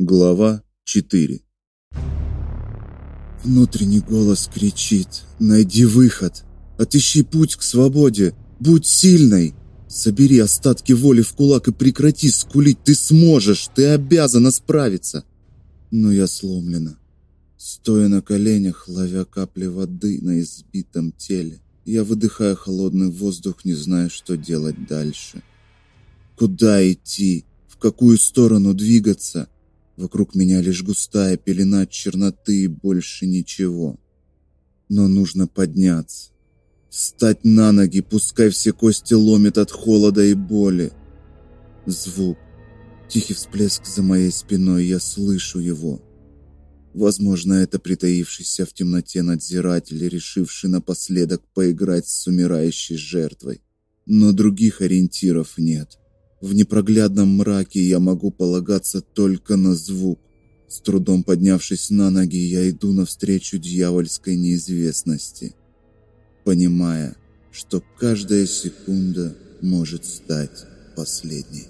Глава 4 Внутренний голос кричит «Найди выход! Отыщи путь к свободе! Будь сильной! Собери остатки воли в кулак и прекрати скулить! Ты сможешь! Ты обязана справиться!» Но я сломлена. Стоя на коленях, ловя капли воды на избитом теле, я выдыхаю холодный воздух, не зная, что делать дальше. Куда идти? В какую сторону двигаться? Вокруг меня лишь густая пелена черноты и больше ничего. Но нужно подняться. Встать на ноги, пускай все кости ломит от холода и боли. Звук. Тихий всплеск за моей спиной, я слышу его. Возможно, это притаившийся в темноте надзиратель, решивший напоследок поиграть с умирающей жертвой. Но других ориентиров нет. В непроглядном мраке я могу полагаться только на звук. С трудом поднявшись на ноги, я иду навстречу дьявольской неизвестности, понимая, что каждая секунда может стать последней.